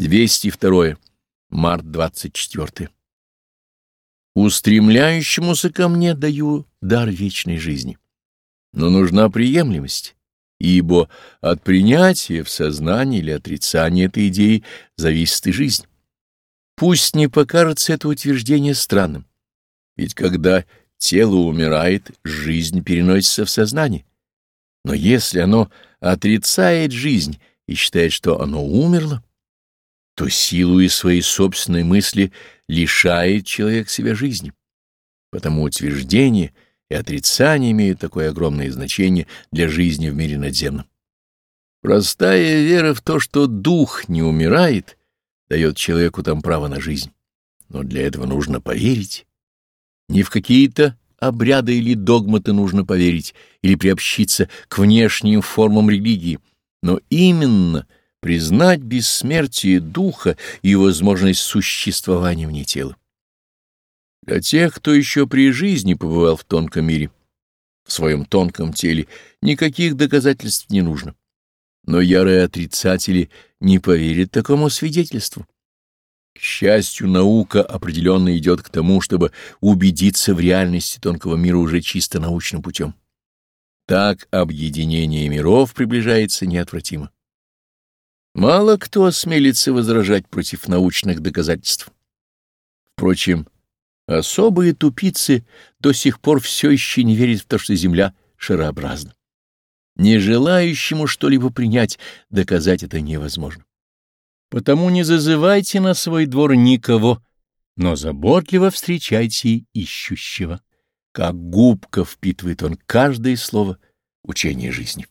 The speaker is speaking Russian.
202. Март 24. Устремляющемуся ко мне даю дар вечной жизни. Но нужна приемлемость, ибо от принятия в сознании или отрицания этой идеи зависит и жизнь. Пусть не покажется это утверждение странным, ведь когда тело умирает, жизнь переносится в сознание. Но если оно отрицает жизнь и считает, что оно умерло, то силу и своей собственной мысли лишает человек себя жизни. Потому утверждение и отрицание имеют такое огромное значение для жизни в мире надземном. Простая вера в то, что дух не умирает, дает человеку там право на жизнь. Но для этого нужно поверить. Не в какие-то обряды или догматы нужно поверить или приобщиться к внешним формам религии, но именно — признать бессмертие духа и возможность существования вне тела. Для тех, кто еще при жизни побывал в тонком мире, в своем тонком теле, никаких доказательств не нужно. Но ярые отрицатели не поверят такому свидетельству. К счастью, наука определенно идет к тому, чтобы убедиться в реальности тонкого мира уже чисто научным путем. Так объединение миров приближается неотвратимо. Мало кто осмелится возражать против научных доказательств. Впрочем, особые тупицы до сих пор все еще не верят в то, что Земля шарообразна. Не желающему что-либо принять, доказать это невозможно. Потому не зазывайте на свой двор никого, но заботливо встречайте ищущего. Как губка впитывает он каждое слово учения жизни.